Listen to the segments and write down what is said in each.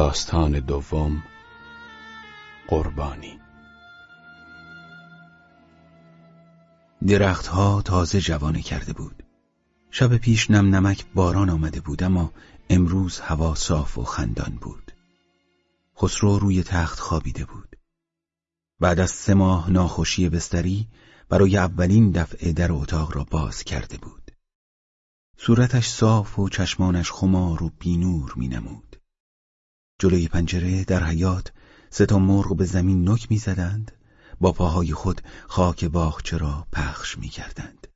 داستان دوم قربانی. درختها تازه جوانه کرده بود. شب پیش نم نمک باران آمده بود اما امروز هوا صاف و خندان بود. خسرو روی تخت خوابیده بود. بعد از سه ماه ناخوشی بستری برای اولین دفعه در اتاق را باز کرده بود. صورتش صاف و چشمانش خمار و بینور می نمود جلوی پنجره در حیات سه تا مرغ به زمین نک می‌زدند با پاهای خود خاک باغچه را پخش می‌کردند.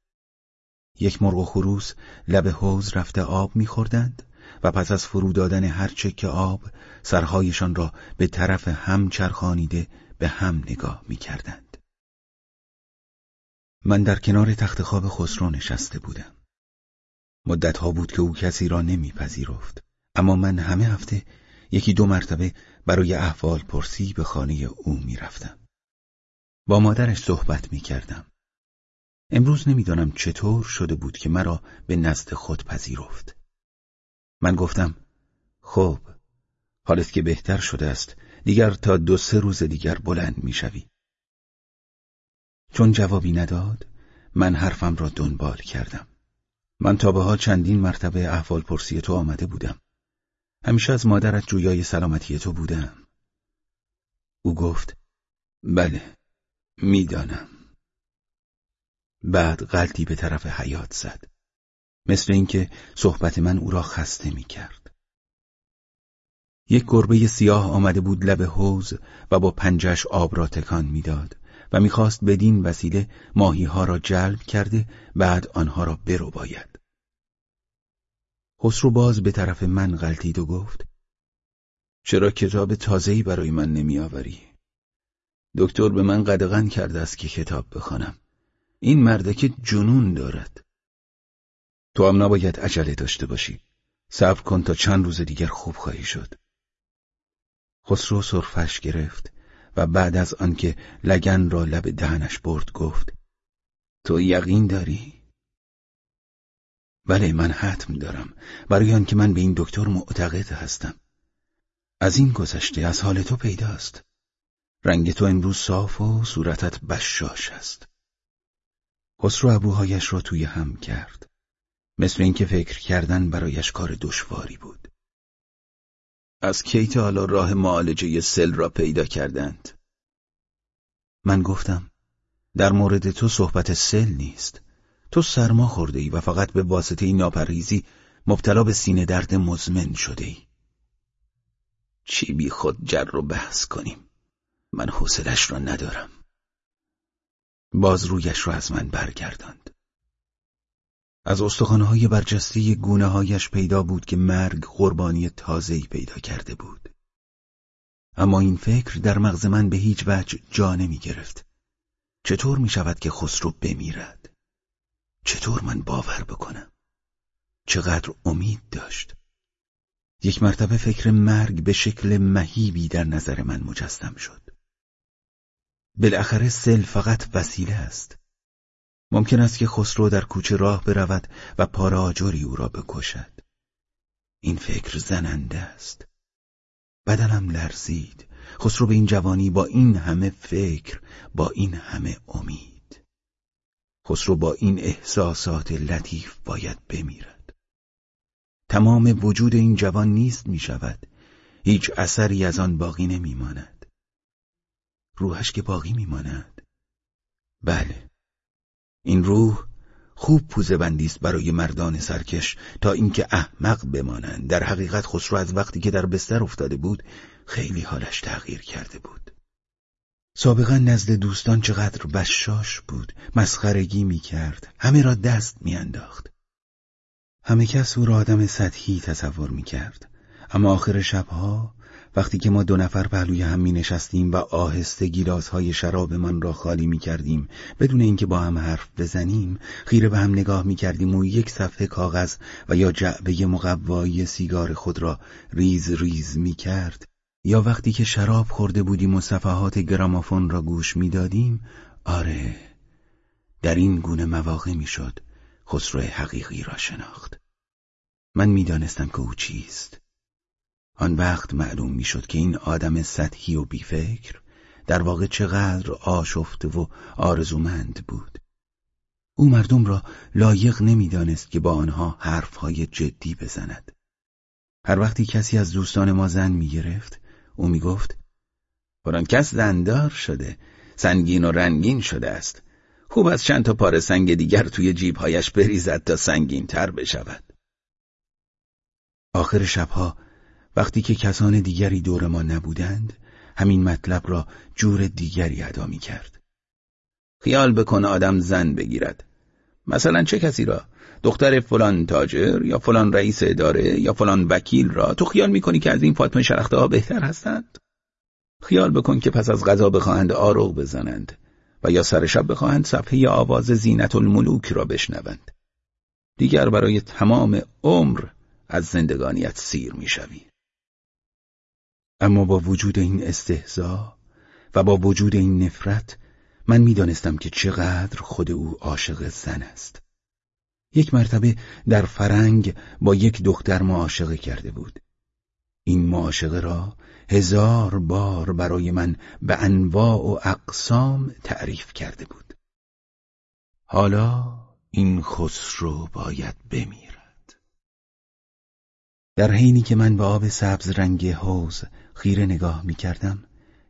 یک مرغ و خروس لب حوز رفته آب میخوردند و پس از فرو دادن هر چک آب سرهایشان را به طرف هم چرخانیده به هم نگاه می‌کردند. من در کنار تخت خواب خسرو نشسته بودم. مدتها بود که او کسی را نمیپذیرفت اما من همه هفته یکی دو مرتبه برای احوال پرسی به خانه او می‌رفتم. با مادرش صحبت می کردم. امروز نمی‌دانم چطور شده بود که مرا به نزد خود پذیرفت. من گفتم خب حالت که بهتر شده است دیگر تا دو سه روز دیگر بلند می‌شوی. چون جوابی نداد من حرفم را دنبال کردم. من تا به حال چندین مرتبه احوال پرسی تو آمده بودم. همیشه از مادرت جویای سلامتی تو بودم او گفت بله می‌دانم بعد غلطی به طرف حیات زد مثل اینکه صحبت من او را خسته می کرد. یک گربه سیاه آمده بود لب حوز و با پنجش آب را تکان می‌داد و می‌خواست بدین وسیله ماهی ها را جلب کرده بعد آنها را برو باید. خسرو باز به طرف من غلطید و گفت چرا کتاب تازه‌ای برای من نمیآوری؟ دکتر به من قدغن کرده است که کتاب بخوانم. این مردک جنون دارد. تو هم نباید عجله داشته باشی. صبر کن تا چند روز دیگر خوب خواهی شد. خسرو سرفش گرفت و بعد از آنکه لگن را لب دهنش برد گفت تو یقین داری؟ بله من حتم دارم. برای آنکه من به این دکتر معتقد هستم. از این گذشته از حال تو پیداست. رنگ تو امروز صاف و صورتت بشاش است. خسرو ابروهایش را توی هم کرد. مثل اینکه فکر کردن برایش کار دشواری بود. از کیت حالا راه معالجه سل را پیدا کردند؟ من گفتم در مورد تو صحبت سل نیست. تو سرما خورده ای و فقط به واسطه این ناپرهیزی مبتلا به سینه درد مزمن شده ای. چی بی خود جر رو بحث کنیم؟ من حوصلش را ندارم. باز رویش را از من برگرداند. از استخوانهای برجسته گونه هایش پیدا بود که مرگ قربانی تازه‌ای پیدا کرده بود. اما این فکر در مغز من به هیچ وجه جا نمی گرفت چطور می شود که خسرو بمیرد؟ چطور من باور بکنم؟ چقدر امید داشت. یک مرتبه فکر مرگ به شکل مهیبی در نظر من مجسم شد. بالاخره سل فقط وسیله است. ممکن است که خسرو در کوچه راه برود و پاراجوری او را بکشد. این فکر زننده است. بدنم لرزید. خسرو به این جوانی با این همه فکر با این همه امید. خسرو با این احساسات لطیف باید بمیرد. تمام وجود این جوان نیست می شود هیچ اثری از آن باقی نمی ماند روحش که باقی می ماند بله. این روح خوب پوزه بندی است برای مردان سرکش تا اینکه احمق بمانند. در حقیقت خسرو از وقتی که در بستر افتاده بود خیلی حالش تغییر کرده بود. سابقا نزد دوستان چقدر بشاش بود مسخرگی می کرد همه را دست می انداخت. همه کس او را آدم سطحی تصور می کرد اما آخر شبها وقتی که ما دو نفر پهلوی هم می نشستیم و آهسته گیلاسهای شرابمان را خالی می کردیم بدون اینکه با هم حرف بزنیم خیره به هم نگاه می کردیم و یک صفحه کاغذ و یا جعبه مقوایی سیگار خود را ریز ریز می کرد یا وقتی که شراب خورده بودیم و صفحات گرامافون را گوش می‌دادیم آره در این گونه مواقع می‌شد خسرو حقیقی را شناخت. من می‌دانستم که او چیست. آن وقت معلوم می‌شد که این آدم سطحی و بیفکر در واقع چقدر آشفته و آرزومند بود. او مردم را لایق نمی‌دانست که با آنها حرفهای جدی بزند. هر وقتی کسی از دوستان ما زن می‌گرفت او می‌گفت کس زندار شده سنگین و رنگین شده است. خوب از چند تا پاره سنگ دیگر توی جیبهایش بریزد تا سنگین تر بشود. آخر شبها وقتی که کسان دیگری دور ما نبودند همین مطلب را جور دیگری ادا می کرد خیال بکن آدم زن بگیرد. مثلا چه کسی را دختر فلان تاجر یا فلان رئیس اداره یا فلان وکیل را تو خیال می‌کنی که از این فاطمه شرخته ها بهتر هستند؟ خیال بکن که پس از غذا بخواهند آروغ بزنند و یا سر شب بخواهند صفحه آواز زینت الملوک را بشنوند. دیگر برای تمام عمر از زندگانیت سیر می‌شوی. اما با وجود این استهزا و با وجود این نفرت من می‌دانستم که چقدر خود او عاشق زن است. یک مرتبه در فرنگ با یک دختر معاشقه کرده بود. این معاشقه را هزار بار برای من به انواع و اقسام تعریف کرده بود. حالا این خسرو باید بمیرد. در حینی که من به آب سبز رنگ حوز خیره نگاه می کردم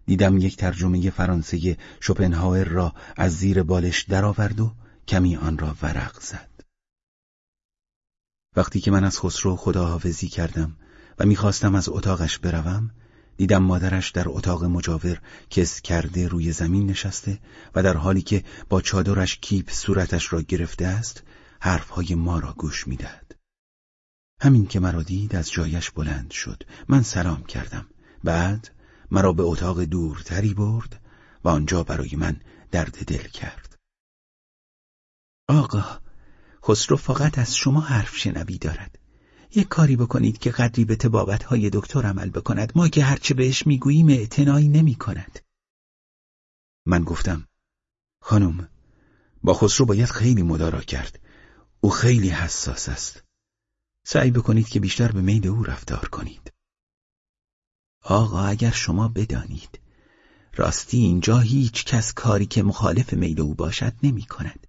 دیدم یک ترجمه فرانسه شوپنهاور را از زیر بالش درآورد و کمی آن را ورق زد. وقتی که من از خسرو خداحافظی کردم و می‌خواستم از اتاقش بروم دیدم مادرش در اتاق مجاور کس کرده روی زمین نشسته و در حالی که با چادرش کیپ صورتش را گرفته است حرفهای ما را گوش می‌دهد. همین که مرا دید از جایش بلند شد. من سلام کردم. بعد مرا به اتاق دورتری برد و آنجا برای من درد دل کرد. آقا خسرو فقط از شما حرف شنوی دارد. یک کاری بکنید که قدری به تبابت های دکتر عمل بکند. ما که هرچه بهش می‌گوییم اعتنایی نمی کند. من گفتم خانم با خسرو باید خیلی مدارا کرد. او خیلی حساس است. سعی بکنید که بیشتر به میل او رفتار کنید. آقا اگر شما بدانید راستی اینجا هیچ کس کاری که مخالف میل او باشد نمی کند.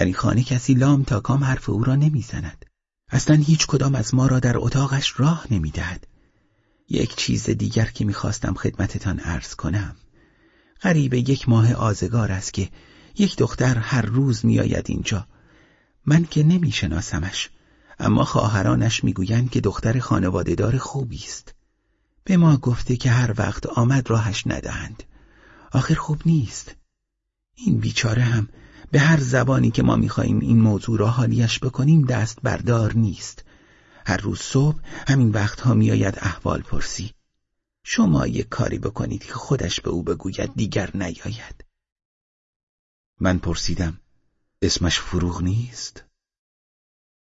در این خانه کسی لام تا کام حرف او را نمی‌زند. اصلا هیچ کدام از ما را در اتاقش راه نمی‌دهد. یک چیز دیگر که می‌خواستم خدمتتان عرض کنم. قریب یک ماه آزگار است که یک دختر هر روز میآید اینجا. من که نمیشناسمش اما خواهرانش می‌گویند که دختر خانوادهدار خوبی است. به ما گفته که هر وقت آمد راهش ندهند. آخر خوب نیست. این بیچاره هم به هر زبانی که ما می‌خواهیم این موضوع را حالیش بکنیم دست بردار نیست. هر روز صبح همین وقتها میآید احوال پرسی. شما یک کاری بکنید که خودش به او بگوید دیگر نیاید. من پرسیدم اسمش فروغ نیست؟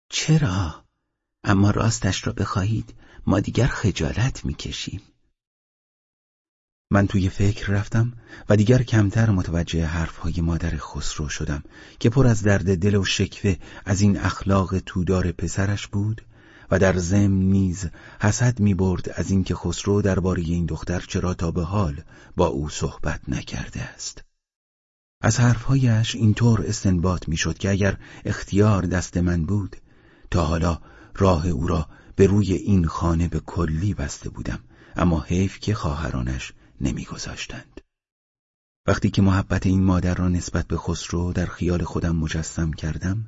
چرا؟ اما راستش را بخواهید ما دیگر خجالت می‌کشیم. من توی فکر رفتم و دیگر کمتر متوجه حرفهای مادر خسرو شدم که پر از درد دل و شکوه از این اخلاق تودار پسرش بود و در ضمن نیز حسد می برد از اینکه خسرو درباره این دختر چرا تا به حال با او صحبت نکرده است. از حرفهایش اینطور استنباط می‌شد که اگر اختیار دست من بود تا حالا راه او را به روی این خانه به کلی بسته بودم اما حیف که خواهرانش نمیگذاشتند. وقتی که محبت این مادر را نسبت به خسرو در خیال خودم مجسم کردم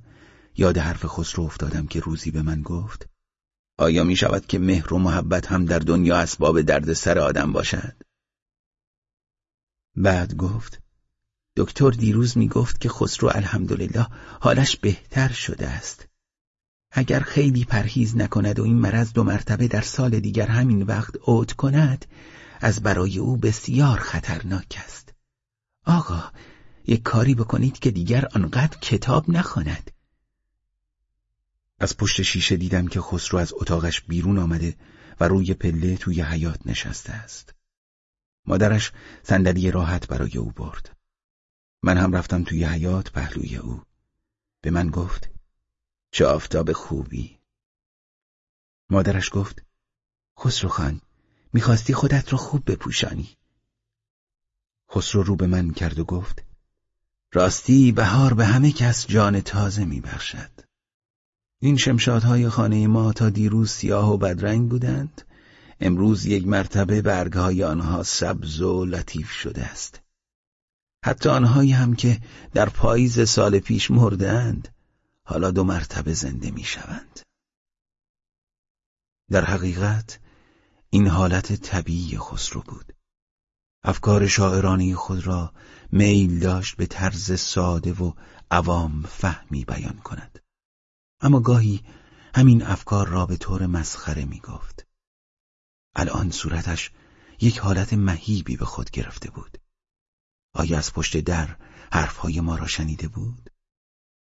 یاد حرف خسرو افتادم که روزی به من گفت آیا می شود که مهر و محبت هم در دنیا اسباب درد سر آدم باشد؟ بعد گفت دکتر دیروز می گفت که خسرو الحمدلله حالش بهتر شده است. اگر خیلی پرهیز نکند و این مرض دو مرتبه در سال دیگر همین وقت اوت کند از برای او بسیار خطرناک است. آقا یک کاری بکنید که دیگر آنقدر کتاب نخواند. از پشت شیشه دیدم که خسرو از اتاقش بیرون آمده و روی پله توی حیات نشسته است. مادرش صندلی راحت برای او برد. من هم رفتم توی حیات پهلوی او. به من گفت چه آفتاب خوبی. مادرش گفت خسرو خان می‌خواستی خودت رو خوب بپوشانی. خسرو رو به من کرد و گفت راستی بهار به همه کس جان تازه میبخشد. این شمشادهای خانه ما تا دیروز سیاه و بدرنگ بودند. امروز یک مرتبه برگهای آنها سبز و لطیف شده است. حتی آنهایی هم که در پاییز سال پیش مردند حالا دو مرتبه زنده می شوند. در حقیقت این حالت طبیعی خسرو بود. افکار شاعرانی خود را میل داشت به طرز ساده و عوام فهمی بیان کند. اما گاهی همین افکار را به طور مسخره می گفت. الان صورتش یک حالت مهیبی به خود گرفته بود. آیا از پشت در حرفهای ما را شنیده بود؟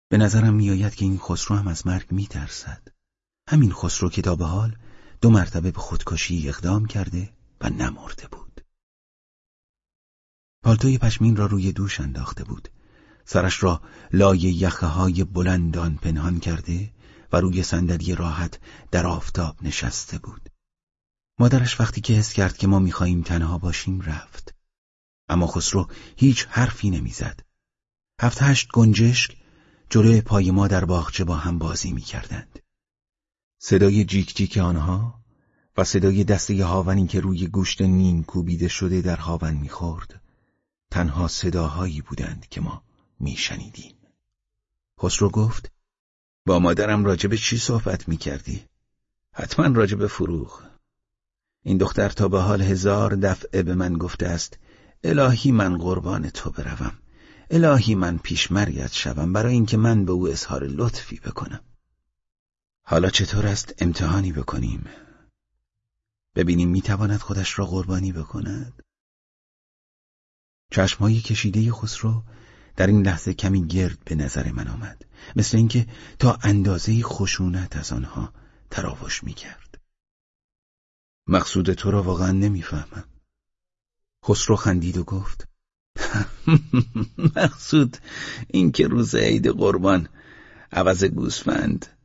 به نظرم میآید که این خسرو هم از مرگ میترسد. همین خسرو که تا به حال دو مرتبه به خودکشی اقدام کرده و نمرده بود. پالتوی پشمین را روی دوش انداخته بود. سرش را لای یخه های بلندان پنهان کرده و روی صندلی راحت در آفتاب نشسته بود. مادرش وقتی که حس کرد که ما می‌خواهیم تنها باشیم رفت. اما خسرو هیچ حرفی نمی‌زد. هفت هشت گنجشک جلوی پای ما در باغچه با هم بازی می‌کردند. صدای جیک جیک آنها و صدای دسته هاونی که روی گوشت نیم کوبیده شده در هاون می‌خورد تنها صداهایی بودند که ما میشنیدیم. خسرو گفت با مادرم راجب چی صحبت می‌کردی؟ حتما راجب فروغ. این دختر تا به حال هزار دفعه به من گفته است الهی من قربان تو بروم الهی من پیش مرگت شوم برای اینکه من به او اظهار لطفی بکنم حالا چطور است امتحانی بکنیم؟ ببینیم می‌تواند خودش را قربانی بکند. چشمهای کشیده خسرو در این لحظه کمی گرد به نظر من آمد مثل اینکه تا اندازه خشونت از آنها تراوش می‌کرد. مقصود تو را واقعا نمی‌فهمم. خسرو خندید و گفت مقصود این که روز عید قربان عوض گوسفند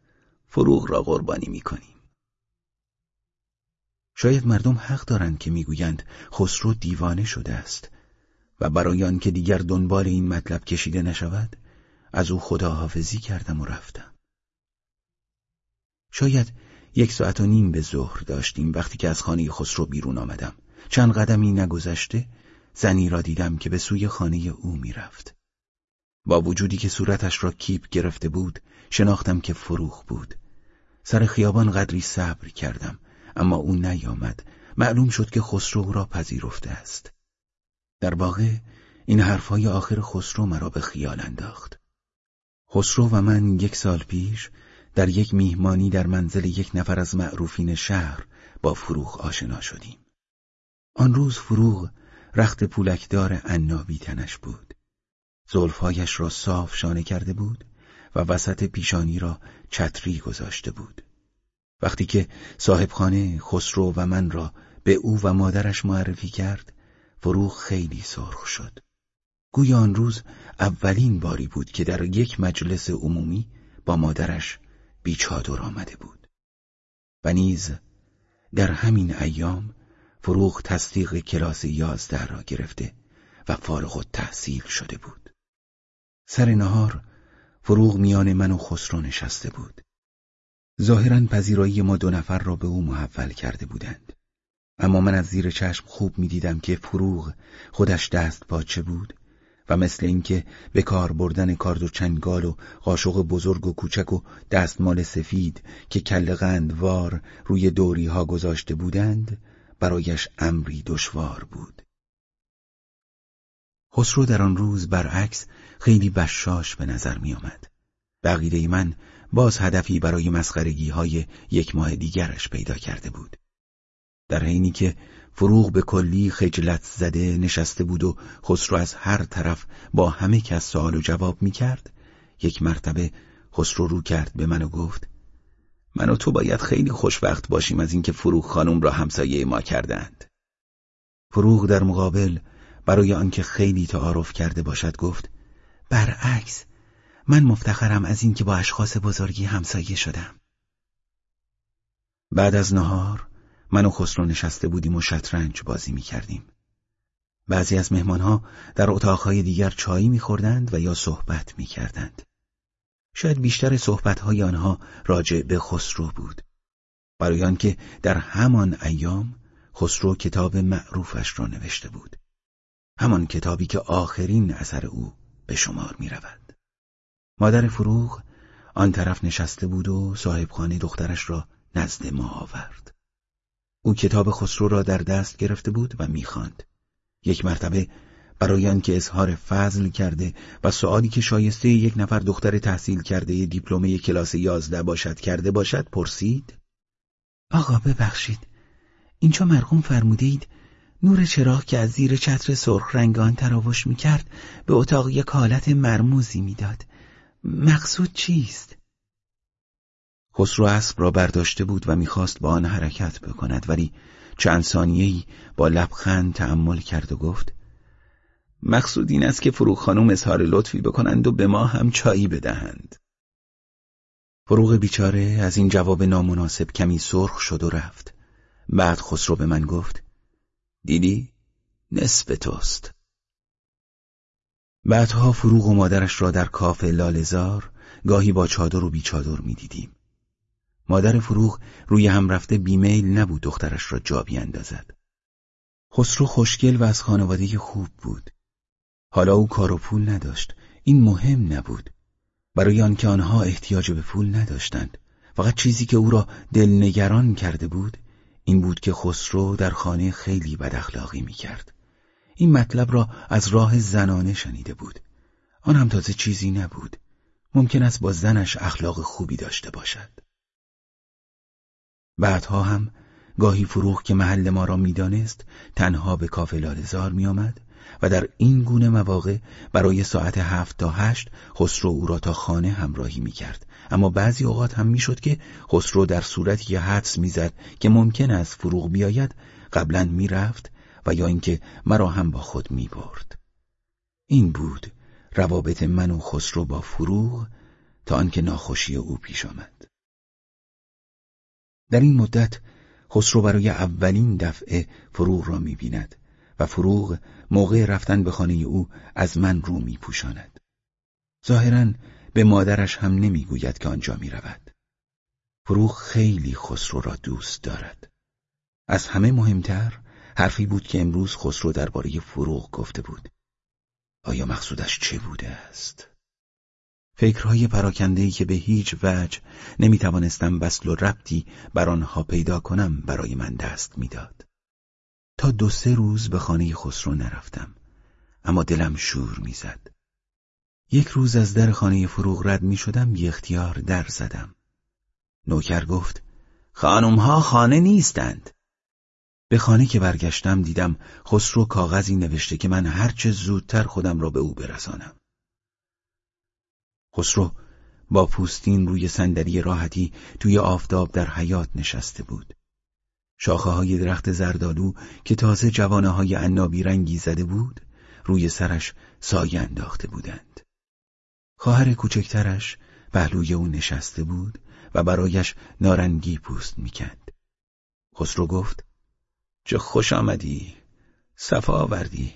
فروغ را قربانی می‌کنیم. شاید مردم حق دارند که می‌گویند خسرو دیوانه شده است و برای آنکه دیگر دنبال این مطلب کشیده نشود از او خداحافظی کردم و رفتم. شاید یک ساعت و نیم به ظهر داشتیم وقتی که از خانه خسرو بیرون آمدم. چند قدمی نگذشته زنی را دیدم که به سوی خانه او می‌رفت. با وجودی که صورتش را کیپ گرفته بود شناختم که فروخ بود. سر خیابان قدری صبر کردم اما او نیامد معلوم شد که خسرو را پذیرفته است. در واقع این حرفهای آخر خسرو مرا به خیال انداخت. خسرو و من یک سال پیش در یک میهمانی در منزل یک نفر از معروفین شهر با فروغ آشنا شدیم. آن روز فروغ رخت پولکدار عنابی تنش بود. زلفهایش را صاف شانه کرده بود و وسط پیشانی را چتری گذاشته بود. وقتی که صاحبخانه خسرو و من را به او و مادرش معرفی کرد، فروغ خیلی سرخ شد. گویا آن روز اولین باری بود که در یک مجلس عمومی با مادرش بیچادر آمده بود. و نیز در همین ایام فروغ تصدیق کلاس یازده را گرفته و فارغ و تحصیل شده بود. سر نهار فروغ میان من و خسرو نشسته بود. ظاهرا پذیرایی ما دو نفر را به او محول کرده بودند. اما من از زیر چشم خوب می‌دیدم که فروغ خودش دست پاچه بود و مثل اینکه به کار بردن کارد و چنگال و قاشق بزرگ و کوچک و دستمال سفید که کل قندوار روی دوری ها گذاشته بودند برایش امری دشوار بود. خسرو در آن روز برعکس خیلی بشاش به نظر می آمد. بقیده من باز هدفی برای مسخرگی های یک ماه دیگرش پیدا کرده بود. در حینی که فروغ به کلی خجلت زده نشسته بود و خسرو از هر طرف با همه کس سوال و جواب می کرد یک مرتبه خسرو رو کرد به من و گفت من و تو باید خیلی خوشوقت باشیم از اینکه فروغ خانم را همسایه ما کردند. فروغ در مقابل برای آنکه خیلی تعارف کرده باشد گفت برعکس من مفتخرم از اینکه با اشخاص بزرگی همسایه شدم. بعد از نهار من و خسرو نشسته بودیم و شطرنج بازی می کردیم. بعضی از مهمانها در اتاقهای دیگر چایی میخوردند و یا صحبت می‌کردند. شاید بیشتر صحبتهای آنها راجع به خسرو بود. برای آنکه در همان ایام خسرو کتاب معروفش را نوشته بود. همان کتابی که آخرین اثر او به شمار می رود. مادر فروغ آن طرف نشسته بود و صاحبخانه دخترش را نزد ما آورد. او کتاب خسرو را در دست گرفته بود و می‌خواند. یک مرتبه برای آنکه اظهار فضل کرده و سؤالی که شایسته یک نفر دختر تحصیل کرده دیپلمه کلاس یازده باشد کرده باشد پرسید آقا ببخشید اینجا مرقوم فرمودید نور چراغ که از زیر چتر سرخ رنگان تراوش می‌کرد به اتاق یک حالت مرموزی می‌داد. مقصود چیست؟ خسرو اسب را برداشته بود و می‌خواست با آن حرکت بکند ولی چند ثانیه‌ای با لبخند تأمل کرد و گفت مقصود این است که فروغ خانم اظهار لطفی بکنند و به ما هم چایی بدهند. فروغ بیچاره از این جواب نامناسب کمی سرخ شد و رفت. بعد خسرو به من گفت دیدی؟ نصف توست بعدها فروغ و مادرش را در کافه لالزار گاهی با چادر و بیچادر می دیدیم. مادر فروغ روی هم رفته بیمیل نبود دخترش را جا بیاندازد. خسرو خوشگل و از خانواده خوب بود. حالا او کار و پول نداشت. این مهم نبود. برای آنکه آنها احتیاج به پول نداشتند. فقط چیزی که او را دلنگران کرده بود این بود که خسرو در خانه خیلی بد اخلاقی می کرد. این مطلب را از راه زنانه شنیده بود. آن هم تازه چیزی نبود. ممکن است با زنش اخلاق خوبی داشته باشد. بعدها هم گاهی فروغ که محل ما را می‌دانست تنها به کافه لالزار می آمد و در این گونه مواقع برای ساعت هفت تا هشت خسرو او را تا خانه همراهی می کرد. اما بعضی اوقات هم می‌شد که خسرو در صورتی حدس می‌زد که ممکن است فروغ بیاید قبلا می‌رفت و یا اینکه مرا هم با خود می برد. این بود روابط من و خسرو با فروغ تا آنکه ناخوشی او پیش آمد. در این مدت خسرو برای اولین دفعه فروغ را می بیند و فروغ موقع رفتن به خانه او از من رو می پوشاند. ظاهرا به مادرش هم نمی‌گوید که آنجا می رود. فروغ خیلی خسرو را دوست دارد. از همه مهمتر حرفی بود که امروز خسرو درباره فروغ گفته بود. آیا مقصودش چه بوده است؟ فکرهای پراکندهی که به هیچ وجه نمی‌توانستم بسل و ربطی بر آنها پیدا کنم برای من دست می‌داد. تا دو سه روز به خانه خسرو نرفتم اما دلم شور می‌زد. یک روز از در خانه فروغ رد می شدم بی اختیار در زدم. نوکر گفت خانمها خانه نیستند. به خانه که برگشتم دیدم خسرو کاغذی نوشته که من هرچه زودتر خودم را به او برسانم. خسرو با پوستین روی صندلی راحتی توی آفتاب در حیات نشسته بود. شاخه های درخت زردالو که تازه جوانه های عنابی رنگی زده بود روی سرش سایه انداخته بودند. خواهر کوچکترش پهلوی او نشسته بود و برایش نارنگی پوست می‌کند. خسرو گفت چه خوش آمدی صفا آوردی.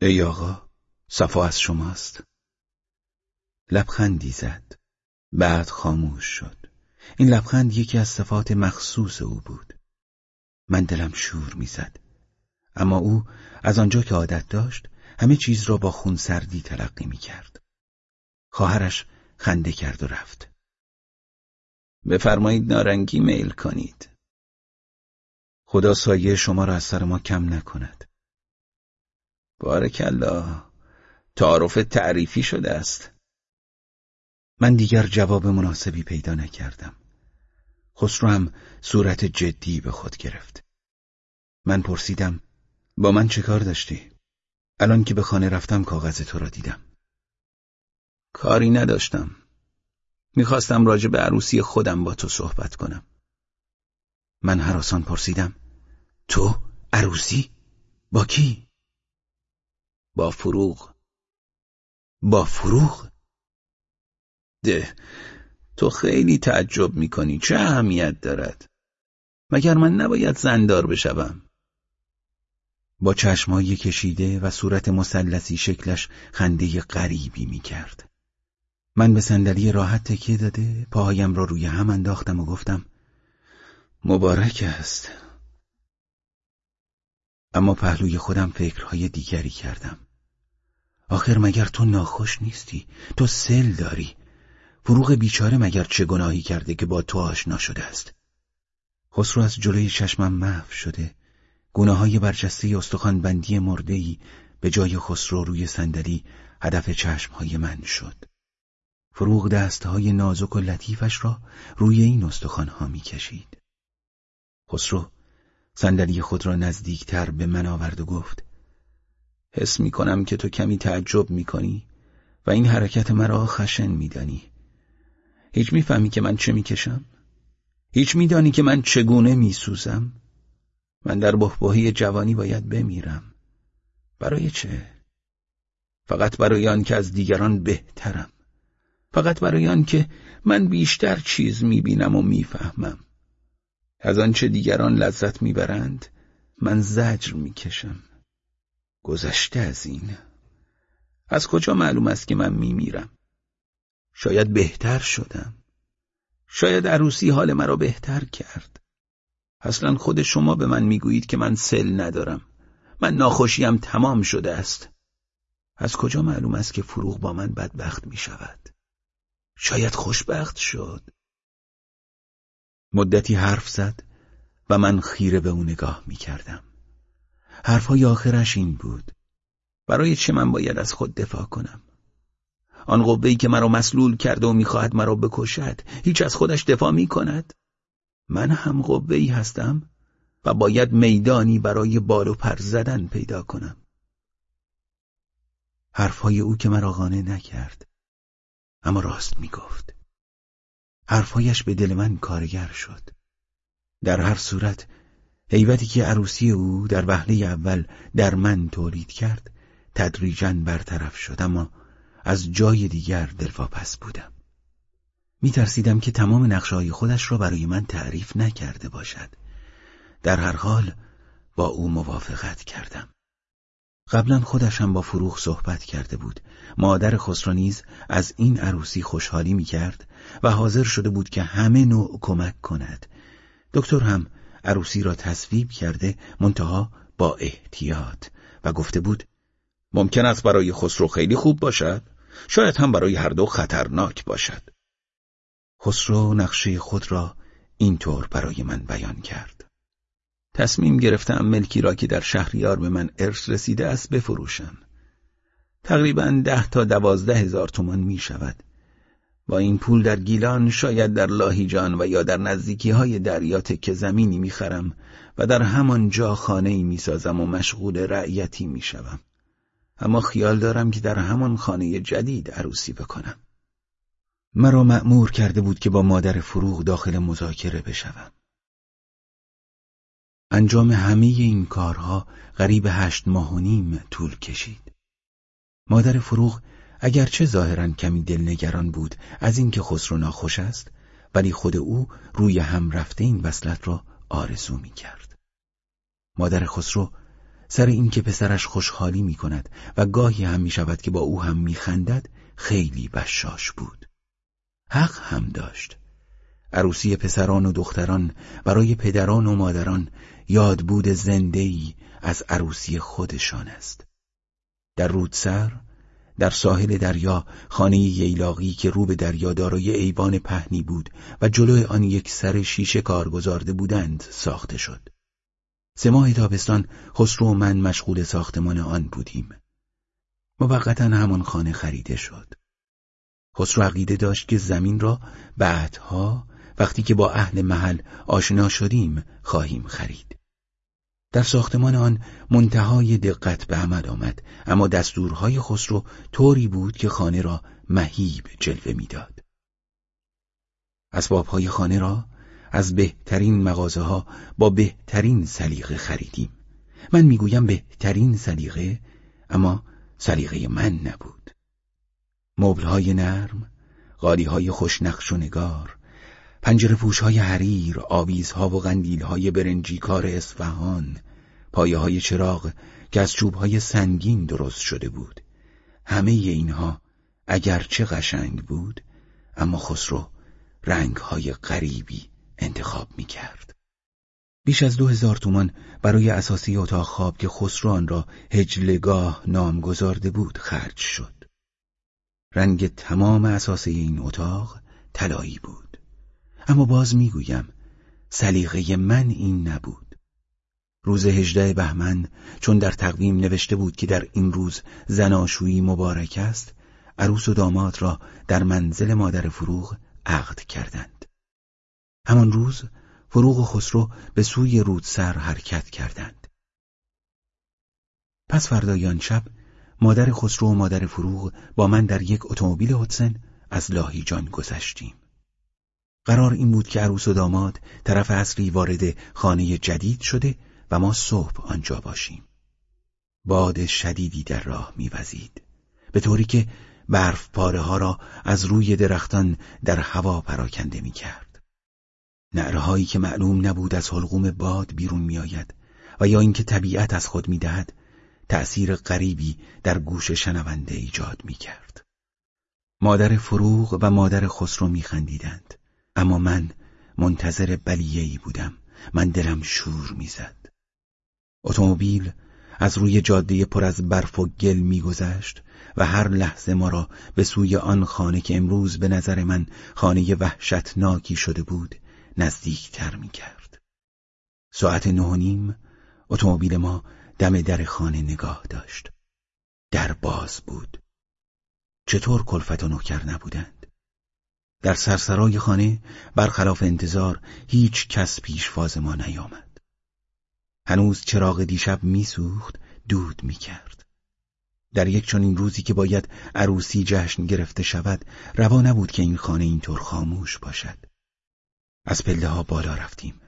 ای آقا صفا از شماست. لبخندی زد. بعد خاموش شد. این لبخند یکی از صفات مخصوص او بود. من دلم شور می‌زد. اما او از آنجا که عادت داشت همه چیز را با خون سردی تلقی می کرد. خواهرش خنده کرد و رفت. بفرمایید نارنگی میل کنید. خدا سایه شما را از سر ما کم نکند. بارکالله تعارف تعریفی شده است. من دیگر جواب مناسبی پیدا نکردم. خسرو هم صورت جدی به خود گرفت. من پرسیدم با من چه کار داشتی؟ الان که به خانه رفتم کاغذ تو را دیدم. کاری نداشتم. می‌خواستم راجع به عروسی خودم با تو صحبت کنم. من حراسان پرسیدم تو عروسی؟ با کی؟ با فروغ با فروغ؟ ده تو خیلی تعجب می‌کنی چه اهمیت دارد؟ مگر من نباید زندار بشوم با چشمایی کشیده و صورت مسلسی شکلش خنده غریبی می کرد. من به صندلی راحت تکیه داده پاهایم را روی هم انداختم و گفتم مبارک است. اما پهلوی خودم فکرهای دیگری کردم. آخر مگر تو ناخوش نیستی؟ تو سل داری. فروغ بیچاره مگر چه گناهی کرده که با تو آشنا شده است؟ خسرو از جلوی چشمم محو شده. گونه های برجسته استخوان بندی مردهی به جای خسرو روی صندلی هدف چشم های من شد فروغ دست های نازک و لطیفش را روی این استخوان ها می کشید خسرو صندلی خود را نزدیکتر به من آورد و گفت حس می کنم که تو کمی تعجب می کنی و این حرکت مرا خشن می دانی. هیچ می‌فهمی که من چه می‌کشم؟ هیچ میدانی که من چگونه میسوزم؟ من در بحبوحی جوانی باید بمیرم. برای چه؟ فقط برای آن که از دیگران بهترم. فقط برای آن که من بیشتر چیز می‌بینم و می‌فهمم. از آنچه دیگران لذت می‌برند من زجر می‌کشم. گذشته از این. از کجا معلوم است که من میمیرم؟ شاید بهتر شدم. شاید عروسی حال مرا بهتر کرد. اصلا خود شما به من می‌گویید که من سل ندارم. من ناخوشیم تمام شده است. از کجا معلوم است که فروغ با من بدبخت می شود شاید خوشبخت شد. مدتی حرف زد و من خیره به او نگاه می کردم حرفهای آخرش این بود. برای چه من باید از خود دفاع کنم؟ آن قوهی که مرا مسلول کرده و می‌خواهد مرا بکشد هیچ از خودش دفاع می کند من هم قوهی هستم و باید میدانی برای بال و پر زدن پیدا کنم. حرفهای او که مرا قانع نکرد اما راست می‌گفت. حرفهایش به دل من کارگر شد. در هر صورت حیبتی که عروسی او در وهله اول در من تولید کرد تدریجا برطرف شد اما از جای دیگر دلواپس بودم. میترسیدم که تمام نقشه خودش را برای من تعریف نکرده باشد. در هر حال با او موافقت کردم. قبلا خودش هم با فروغ صحبت کرده بود. مادر خسرانیز از این عروسی خوشحالی می‌کرد و حاضر شده بود که همه نوع کمک کند. دکتر هم عروسی را تصویب کرده منتها با احتیاط و گفته بود ممکن است برای خسرو خیلی خوب باشد. شاید هم برای هر دو خطرناک باشد. خسرو نقشه خود را اینطور برای من بیان کرد. تصمیم گرفتم ملکی را که در شهریار به من ارث رسیده است بفروشم. تقریبا ده تا دوازده هزار تومان می شود. با این پول در گیلان شاید در لاهیجان و یا در نزدیکی های دریا تک زمینی می خرم و در همان جا خانه می سازم و مشغول رعیتی می شوم. اما خیال دارم که در همان خانه جدید عروسی بکنم. مرا مأمور کرده بود که با مادر فروغ داخل مذاکره بشوم. انجام همه این کارها قریب هشت ماه و نیم طول کشید. مادر فروغ اگرچه ظاهرا کمی دلنگران بود از اینکه خسرو ناخوش است ولی خود او روی هم رفته این وصلت را آرزو می کرد. مادر خسرو سر اینکه پسرش خوشحالی می کند و گاهی هم می شود که با او هم می خندد خیلی بشاش بود. حق هم داشت. عروسی پسران و دختران برای پدران و مادران یادبود زندهی از عروسی خودشان است. در رودسر در ساحل دریا خانه ییلاقی که رو به دریا دارای ایوان پهنی بود و جلوی آن یک سر شیشه کار گذارده بودند ساخته شد. سه ماه تابستان خسرو و من مشغول ساختمان آن بودیم. موقتا همان خانه خریده شد. خسرو عقیده داشت که زمین را بعدها وقتی که با اهل محل آشنا شدیم خواهیم خرید. در ساختمان آن منتهای دقت به عمل آمد اما دستورهای خسرو طوری بود که خانه را مهیب جلوه می‌داد. اسبابهای خانه را از بهترین مغازه ها با بهترین سلیقه خریدیم. من می‌گویم بهترین سلیقه اما سلیقه من نبود. مبلهای نرم، های خوشنقش و نگار، پنجره پوش های حریر، آویزها و غندیل های برنجی کار اصفهان، پایه های چراغ که از چوب های سنگین درست شده بود. همه اینها اگرچه قشنگ بود، اما خسرو رنگ های غریبی انتخاب می کرد. بیش از دو هزار تومان برای اساسی اتاق خواب که خسرو آن را هجلگاه نام گذارده بود خرج شد. رنگ تمام اساسی این اتاق طلایی بود. اما باز می‌گویم سلیقه من این نبود. روز هجده بهمن چون در تقویم نوشته بود که در این روز زناشویی مبارک است عروس و داماد را در منزل مادر فروغ عقد کردند. همان روز فروغ و خسرو به سوی رودسر حرکت کردند. پس فردایان شب مادر خسرو و مادر فروغ با من در یک اتومبیل هدسن از لاهیجان گذشتیم. قرار این بود که عروس و داماد طرف اصلی وارد خانه جدید شده و ما صبح آنجا باشیم. باد شدیدی در راه میوزید به طوری که برف پاره ها را از روی درختان در هوا پراکنده می کرد. نعرهایی که معلوم نبود از حلقوم باد بیرون می آید و یا اینکه طبیعت از خود می دهد تأثیر غریبی در گوش شنونده ایجاد می کرد. مادر فروغ و مادر خسرو می خندیدند. اما من منتظر بلیهی بودم من دلم شور می‌زد. اتومبیل از روی جاده پر از برف و گل میگذشت و هر لحظه ما را به سوی آن خانه که امروز به نظر من خانه وحشتناکی شده بود نزدیکتر می کرد. ساعت نه و نیم اتومبیل ما دم در خانه نگاه داشت. در باز بود. چطور کلفت و نوکر نبودند؟ در سرسرای خانه برخلاف انتظار هیچ کس پیش فاز ما نیامد. هنوز چراغ دیشب میسوخت دود می‌کرد. در یک چنین روزی که باید عروسی جشن گرفته شود روا نبود که این خانه اینطور خاموش باشد. از پله ها بالا رفتیم.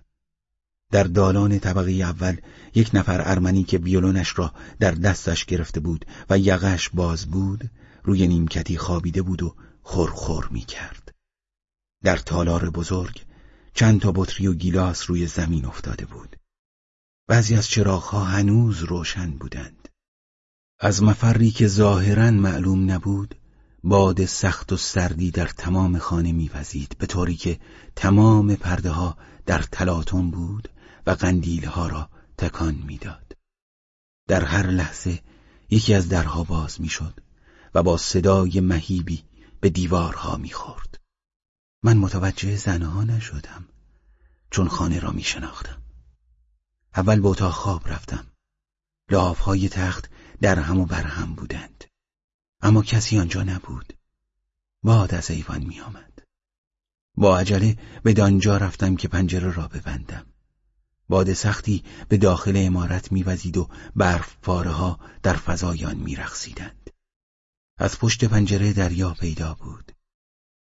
در دالان طبقه اول یک نفر ارمنی که ویولونش را در دستش گرفته بود و یقش باز بود روی نیمکتی خوابیده بود و خورخور می کرد. در تالار بزرگ چند تا بطری و گیلاس روی زمین افتاده بود. بعضی از چراغها هنوز روشن بودند. از مفری که ظاهرا معلوم نبود باد سخت و سردی در تمام خانه میوزید به طوری که تمام پرده ها در تلاطم بود و قندیل ها را تکان می‌داد. در هر لحظه یکی از درها باز می‌شد و با صدای مهیبی به دیوارها می‌خورد. من متوجه زنها نشدم چون خانه را میشناختم. اول به اتاق خواب رفتم. های تخت در هم و بر هم بودند. اما کسی آنجا نبود. باد از ایوان می آمد. با عجله به دانجا رفتم که پنجره را ببندم. باد سختی به داخل امارت میوزید و برف پاره ها در فضایان میرقصیدند. از پشت پنجره دریا پیدا بود.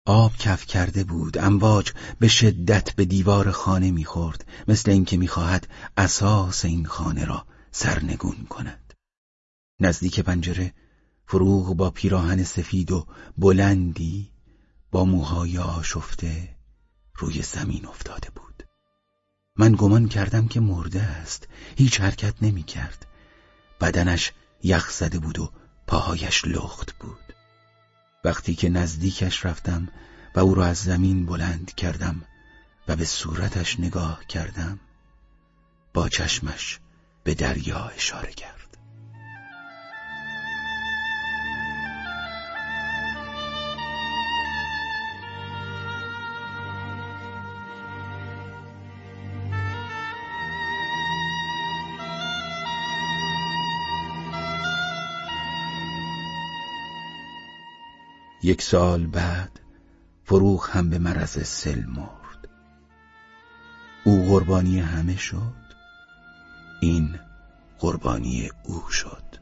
آب کف کرده بود امواج به شدت به دیوار خانه می‌خورد مثل اینکه می‌خواهد اساس این خانه را سرنگون کند نزدیک پنجره فروغ با پیراهن سفید و بلندی با موهای آشفته روی زمین افتاده بود من گمان کردم که مرده است. هیچ حرکت نمی کرد بدنش یخ زده بود و پاهایش لخت بود. وقتی که نزدیکش رفتم و او را از زمین بلند کردم و به صورتش نگاه کردم با چشمش به دریا اشاره کرد. یک سال بعد فروغ هم به مرض سل مرد. او قربانی همه شد این قربانی او شد.